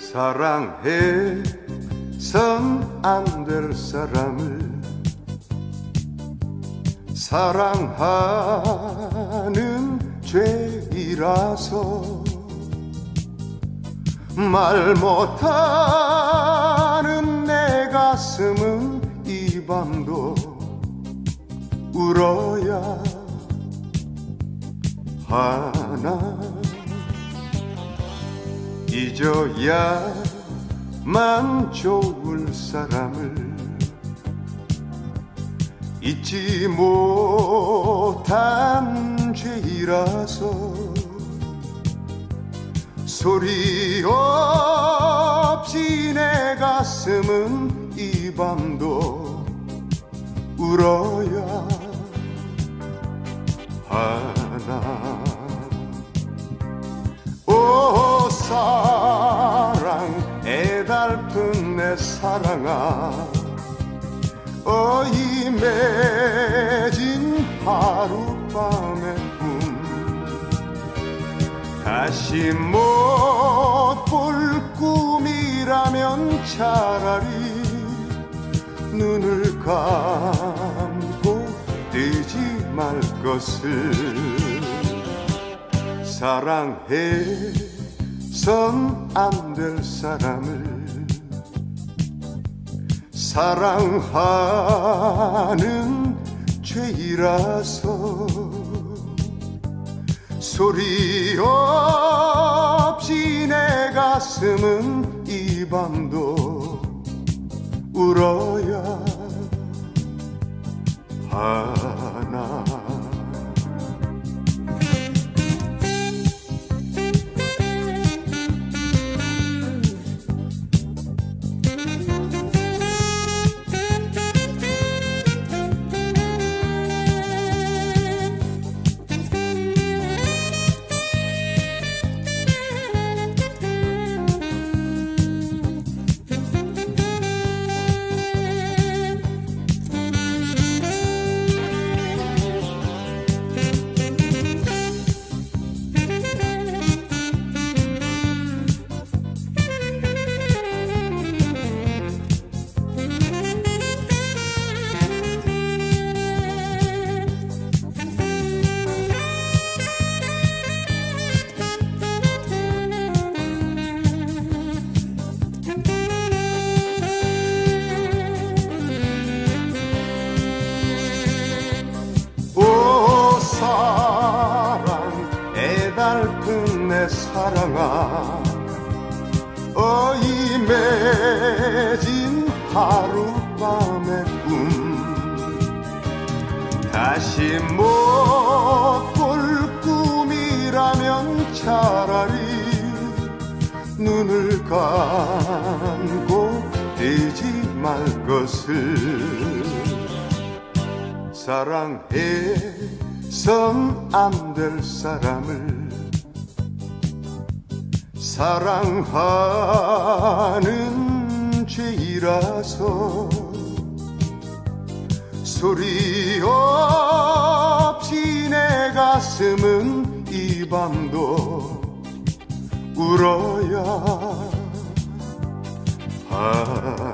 사랑해 선 안 될 사람을 사랑하는 죄이라서 말 못하는 내 가슴은 이 밤도 울어야 하나. 잊어야만 좋을 사람을 잊지 못한 죄이라서 소리 없이 내 가슴은 이 밤도 울어야 하 애달픈 내 사랑아 어이 맺은 하룻밤의 꿈. 다시 못 볼 꿈이라면 차라리 눈을 감고 뜨지 말 것을 사랑해 선 안 될 사람을 사랑하는 죄이라서 소리 없이 내 가슴은 이 밤도 울어 애달픈 내 사랑아 어이 맺은 하룻밤의 꿈. 다시 못 볼 꿈이라면 차라리 눈을 감고 뜨지 말 것을. 사랑해 선 안 될 사람을 사랑하는 죄이라서 소리 없이 내 가슴은 이 밤도 울어야 하나